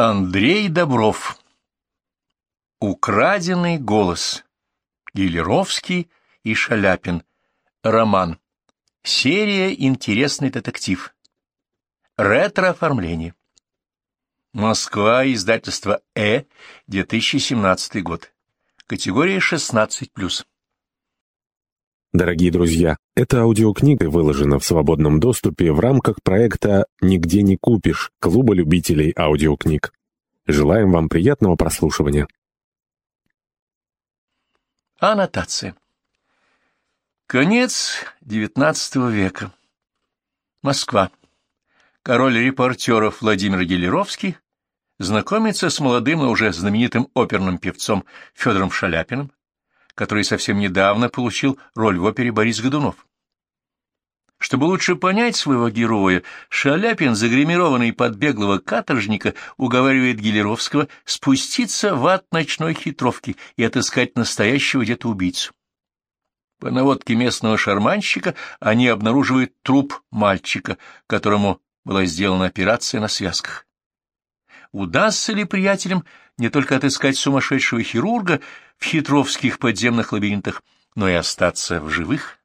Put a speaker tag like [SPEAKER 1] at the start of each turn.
[SPEAKER 1] Андрей Добров. Украденный голос. Гелеровский и Шаляпин. Роман. Серия «Интересный детектив». Ретро-оформление. Москва, издательство «Э», 2017 год. Категория 16+.
[SPEAKER 2] Дорогие друзья, эта аудиокнига выложена в свободном доступе в рамках проекта «Нигде не купишь» Клуба любителей аудиокниг. Желаем вам приятного прослушивания.
[SPEAKER 1] Аннотация. Конец XIX века. Москва. Король репортеров Владимир Гелеровский знакомится с молодым и уже знаменитым оперным певцом Федором Шаляпиным, который совсем недавно получил роль в опере Борис Годунов. Чтобы лучше понять своего героя, Шаляпин, загримированный под беглого каторжника, уговаривает Гелеровского спуститься в ад ночной хитровки и отыскать настоящего где-то убийцу. По наводке местного шарманщика они обнаруживают труп мальчика, которому была сделана операция на связках. Удастся ли приятелям не только отыскать сумасшедшего хирурга в хитровских подземных лабиринтах, но и остаться в живых?